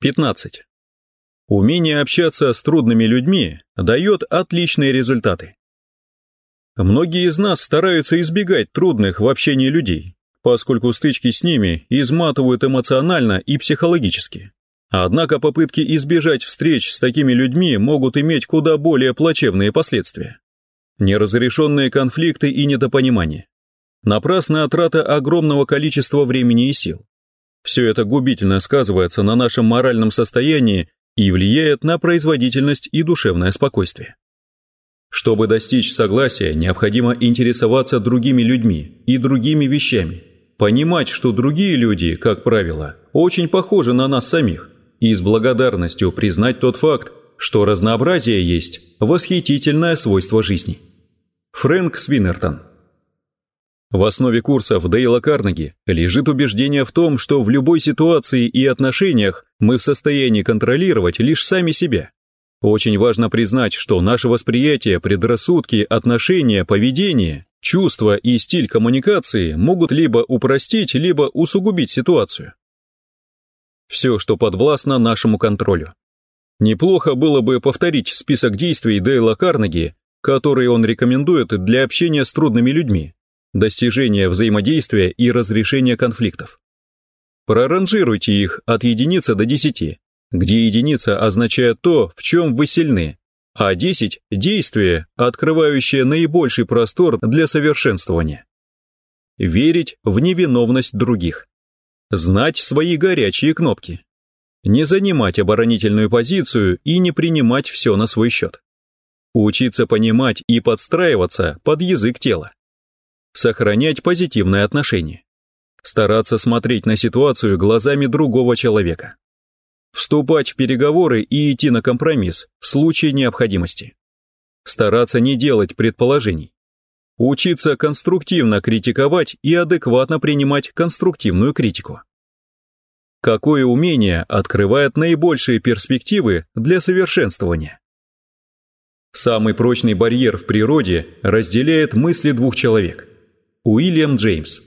15. Умение общаться с трудными людьми дает отличные результаты. Многие из нас стараются избегать трудных в общении людей, поскольку стычки с ними изматывают эмоционально и психологически. Однако попытки избежать встреч с такими людьми могут иметь куда более плачевные последствия. Неразрешенные конфликты и недопонимание. Напрасная трата огромного количества времени и сил. Все это губительно сказывается на нашем моральном состоянии и влияет на производительность и душевное спокойствие. Чтобы достичь согласия, необходимо интересоваться другими людьми и другими вещами, понимать, что другие люди, как правило, очень похожи на нас самих, и с благодарностью признать тот факт, что разнообразие есть восхитительное свойство жизни. Фрэнк Свинертон в основе курсов Дейла Карнеги лежит убеждение в том, что в любой ситуации и отношениях мы в состоянии контролировать лишь сами себя. Очень важно признать, что наше восприятие, предрассудки, отношения, поведение, чувства и стиль коммуникации могут либо упростить, либо усугубить ситуацию. Все, что подвластно нашему контролю. Неплохо было бы повторить список действий Дейла Карнеги, которые он рекомендует для общения с трудными людьми, достижения взаимодействия и разрешения конфликтов. Проранжируйте их от единицы до десяти, где единица означает то, в чем вы сильны, а 10 – действие, открывающее наибольший простор для совершенствования. Верить в невиновность других. Знать свои горячие кнопки. Не занимать оборонительную позицию и не принимать все на свой счет. Учиться понимать и подстраиваться под язык тела сохранять позитивное отношение, стараться смотреть на ситуацию глазами другого человека, вступать в переговоры и идти на компромисс в случае необходимости, стараться не делать предположений, учиться конструктивно критиковать и адекватно принимать конструктивную критику. Какое умение открывает наибольшие перспективы для совершенствования? Самый прочный барьер в природе разделяет мысли двух человек. Уильям Джеймс.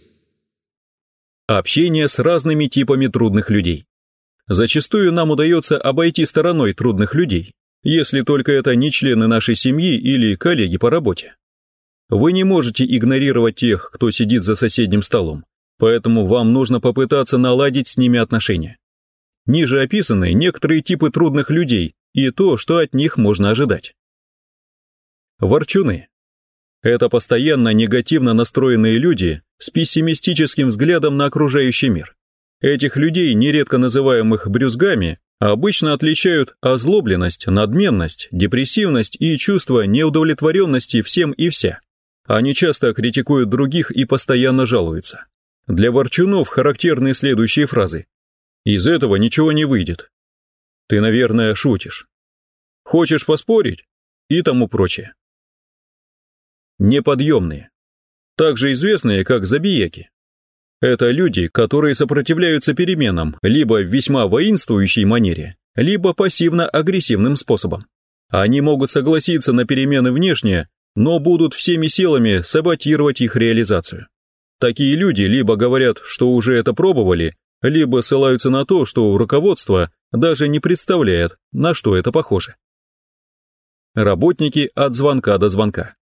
Общение с разными типами трудных людей. Зачастую нам удается обойти стороной трудных людей, если только это не члены нашей семьи или коллеги по работе. Вы не можете игнорировать тех, кто сидит за соседним столом, поэтому вам нужно попытаться наладить с ними отношения. Ниже описаны некоторые типы трудных людей и то, что от них можно ожидать. Ворчуны. Это постоянно негативно настроенные люди с пессимистическим взглядом на окружающий мир. Этих людей, нередко называемых брюзгами, обычно отличают озлобленность, надменность, депрессивность и чувство неудовлетворенности всем и вся. Они часто критикуют других и постоянно жалуются. Для ворчунов характерны следующие фразы. «Из этого ничего не выйдет». «Ты, наверное, шутишь». «Хочешь поспорить?» и тому прочее неподъемные, также известные как забияки. Это люди, которые сопротивляются переменам либо в весьма воинствующей манере, либо пассивно-агрессивным способом. Они могут согласиться на перемены внешне, но будут всеми силами саботировать их реализацию. Такие люди либо говорят, что уже это пробовали, либо ссылаются на то, что руководство даже не представляет, на что это похоже. Работники от звонка до звонка.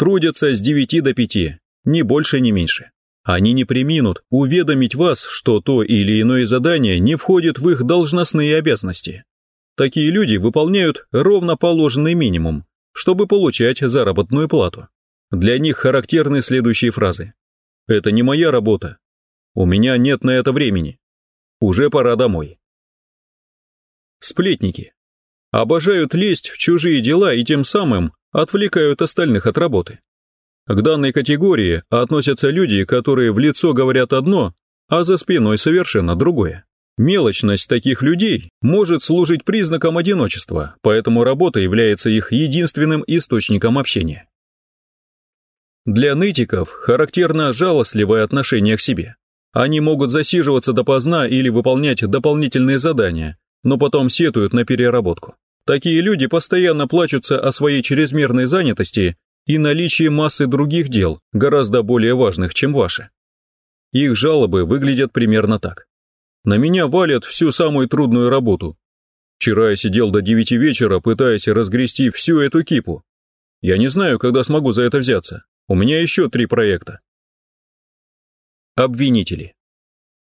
Трудятся с 9 до 5, ни больше, ни меньше. Они не приминут уведомить вас, что то или иное задание не входит в их должностные обязанности. Такие люди выполняют ровно положенный минимум, чтобы получать заработную плату. Для них характерны следующие фразы. «Это не моя работа. У меня нет на это времени. Уже пора домой». Сплетники. Обожают лезть в чужие дела и тем самым отвлекают остальных от работы. К данной категории относятся люди, которые в лицо говорят одно, а за спиной совершенно другое. Мелочность таких людей может служить признаком одиночества, поэтому работа является их единственным источником общения. Для нытиков характерно жалостливое отношение к себе. Они могут засиживаться допоздна или выполнять дополнительные задания, но потом сетуют на переработку. Такие люди постоянно плачутся о своей чрезмерной занятости и наличии массы других дел, гораздо более важных, чем ваши. Их жалобы выглядят примерно так. На меня валят всю самую трудную работу. Вчера я сидел до девяти вечера, пытаясь разгрести всю эту кипу. Я не знаю, когда смогу за это взяться. У меня еще три проекта. Обвинители.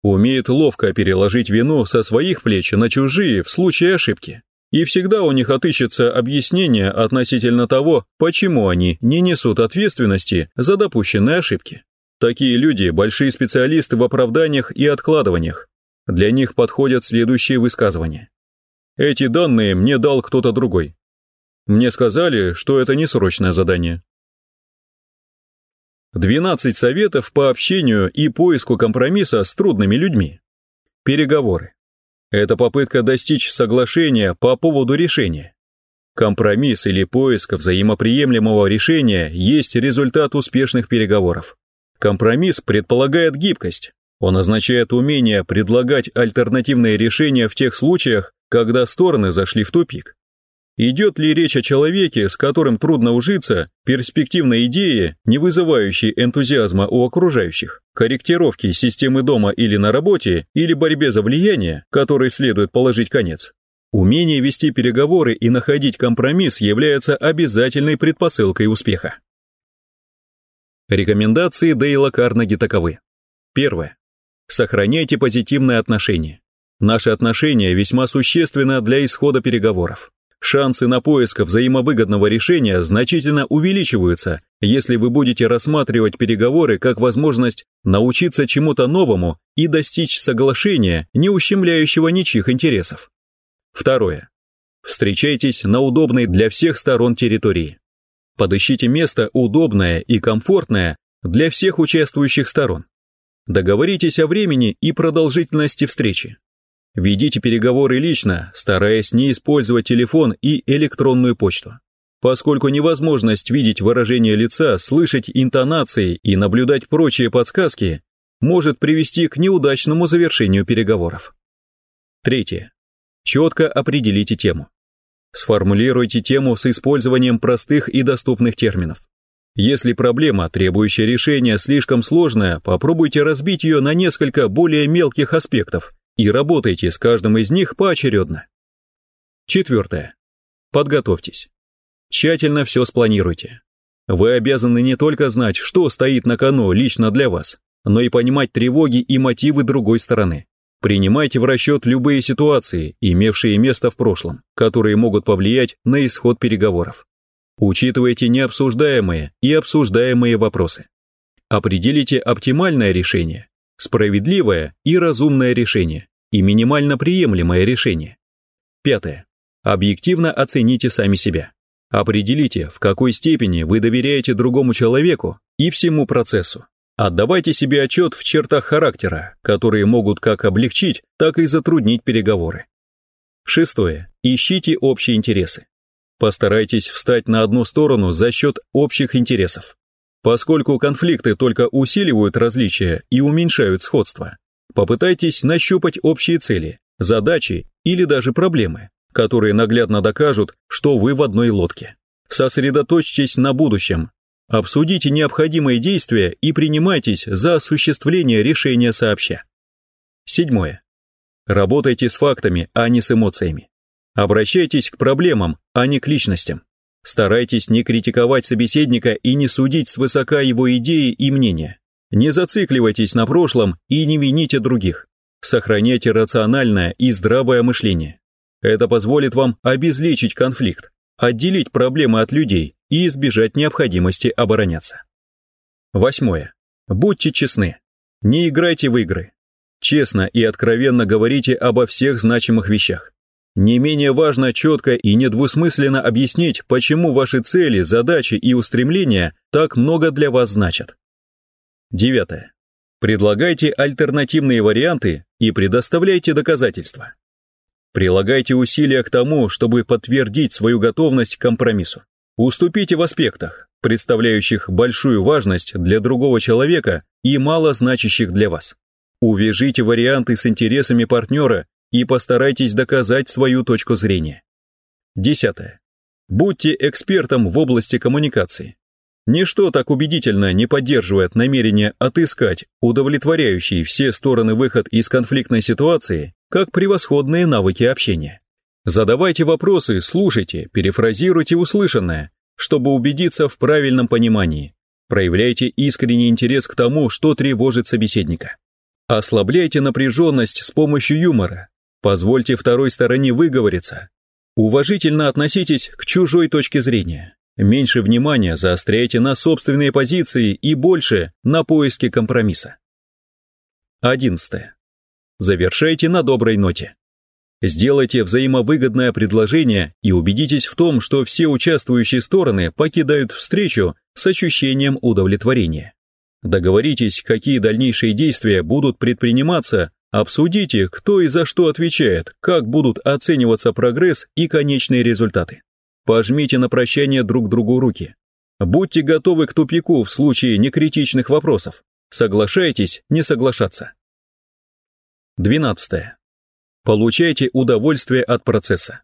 Умеют ловко переложить вину со своих плеч на чужие в случае ошибки. И всегда у них отыщется объяснение относительно того, почему они не несут ответственности за допущенные ошибки. Такие люди – большие специалисты в оправданиях и откладываниях. Для них подходят следующие высказывания. Эти данные мне дал кто-то другой. Мне сказали, что это не срочное задание. 12 советов по общению и поиску компромисса с трудными людьми. Переговоры. Это попытка достичь соглашения по поводу решения. Компромисс или поиск взаимоприемлемого решения есть результат успешных переговоров. Компромисс предполагает гибкость. Он означает умение предлагать альтернативные решения в тех случаях, когда стороны зашли в тупик. Идет ли речь о человеке, с которым трудно ужиться, перспективной идее, не вызывающей энтузиазма у окружающих, корректировки системы дома или на работе, или борьбе за влияние, которой следует положить конец? Умение вести переговоры и находить компромисс является обязательной предпосылкой успеха. Рекомендации Дейла Карнеги таковы. Первое. Сохраняйте позитивные отношения. Наши отношения весьма существенны для исхода переговоров. Шансы на поиск взаимовыгодного решения значительно увеличиваются, если вы будете рассматривать переговоры как возможность научиться чему-то новому и достичь соглашения, не ущемляющего ничьих интересов. Второе. Встречайтесь на удобной для всех сторон территории. Подыщите место удобное и комфортное для всех участвующих сторон. Договоритесь о времени и продолжительности встречи. Ведите переговоры лично, стараясь не использовать телефон и электронную почту. Поскольку невозможность видеть выражение лица, слышать интонации и наблюдать прочие подсказки может привести к неудачному завершению переговоров. Третье. Четко определите тему. Сформулируйте тему с использованием простых и доступных терминов. Если проблема, требующая решения, слишком сложная, попробуйте разбить ее на несколько более мелких аспектов и работайте с каждым из них поочередно. Четвертое. Подготовьтесь. Тщательно все спланируйте. Вы обязаны не только знать, что стоит на кону лично для вас, но и понимать тревоги и мотивы другой стороны. Принимайте в расчет любые ситуации, имевшие место в прошлом, которые могут повлиять на исход переговоров. Учитывайте необсуждаемые и обсуждаемые вопросы. Определите оптимальное решение Справедливое и разумное решение и минимально приемлемое решение. Пятое. Объективно оцените сами себя. Определите, в какой степени вы доверяете другому человеку и всему процессу. Отдавайте себе отчет в чертах характера, которые могут как облегчить, так и затруднить переговоры. Шестое. Ищите общие интересы. Постарайтесь встать на одну сторону за счет общих интересов. Поскольку конфликты только усиливают различия и уменьшают сходство, попытайтесь нащупать общие цели, задачи или даже проблемы, которые наглядно докажут, что вы в одной лодке. Сосредоточьтесь на будущем, обсудите необходимые действия и принимайтесь за осуществление решения сообща. Седьмое. Работайте с фактами, а не с эмоциями. Обращайтесь к проблемам, а не к личностям. Старайтесь не критиковать собеседника и не судить свысока его идеи и мнения. Не зацикливайтесь на прошлом и не вините других. Сохраняйте рациональное и здравое мышление. Это позволит вам обезличить конфликт, отделить проблемы от людей и избежать необходимости обороняться. Восьмое. Будьте честны. Не играйте в игры. Честно и откровенно говорите обо всех значимых вещах. Не менее важно четко и недвусмысленно объяснить, почему ваши цели, задачи и устремления так много для вас значат. Девятое. Предлагайте альтернативные варианты и предоставляйте доказательства. Прилагайте усилия к тому, чтобы подтвердить свою готовность к компромиссу. Уступите в аспектах, представляющих большую важность для другого человека и мало значащих для вас. Увяжите варианты с интересами партнера и постарайтесь доказать свою точку зрения. Десятое. Будьте экспертом в области коммуникации. Ничто так убедительно не поддерживает намерение отыскать удовлетворяющий все стороны выход из конфликтной ситуации, как превосходные навыки общения. Задавайте вопросы, слушайте, перефразируйте услышанное, чтобы убедиться в правильном понимании. Проявляйте искренний интерес к тому, что тревожит собеседника. Ослабляйте напряженность с помощью юмора. Позвольте второй стороне выговориться. Уважительно относитесь к чужой точке зрения. Меньше внимания заостряйте на собственные позиции и больше на поиске компромисса. 11. Завершайте на доброй ноте. Сделайте взаимовыгодное предложение и убедитесь в том, что все участвующие стороны покидают встречу с ощущением удовлетворения. Договоритесь, какие дальнейшие действия будут предприниматься, обсудите, кто и за что отвечает, как будут оцениваться прогресс и конечные результаты. Пожмите на прощание друг другу руки. Будьте готовы к тупику в случае некритичных вопросов. Соглашайтесь не соглашаться. 12. Получайте удовольствие от процесса.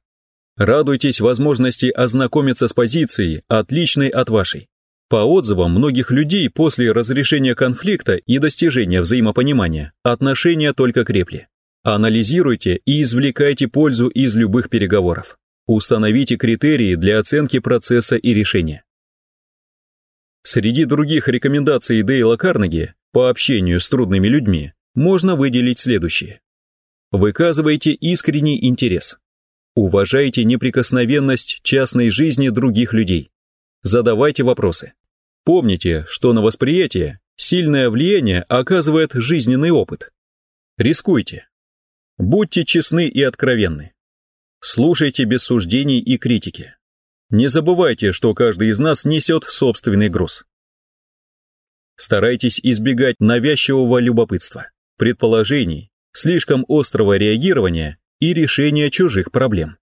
Радуйтесь возможности ознакомиться с позицией, отличной от вашей. По отзывам многих людей после разрешения конфликта и достижения взаимопонимания, отношения только крепли. Анализируйте и извлекайте пользу из любых переговоров. Установите критерии для оценки процесса и решения. Среди других рекомендаций Дейла Карнеги по общению с трудными людьми можно выделить следующие. Выказывайте искренний интерес. Уважайте неприкосновенность частной жизни других людей. Задавайте вопросы. Помните, что на восприятие сильное влияние оказывает жизненный опыт. Рискуйте. Будьте честны и откровенны. Слушайте без суждений и критики. Не забывайте, что каждый из нас несет собственный груз. Старайтесь избегать навязчивого любопытства, предположений, слишком острого реагирования и решения чужих проблем.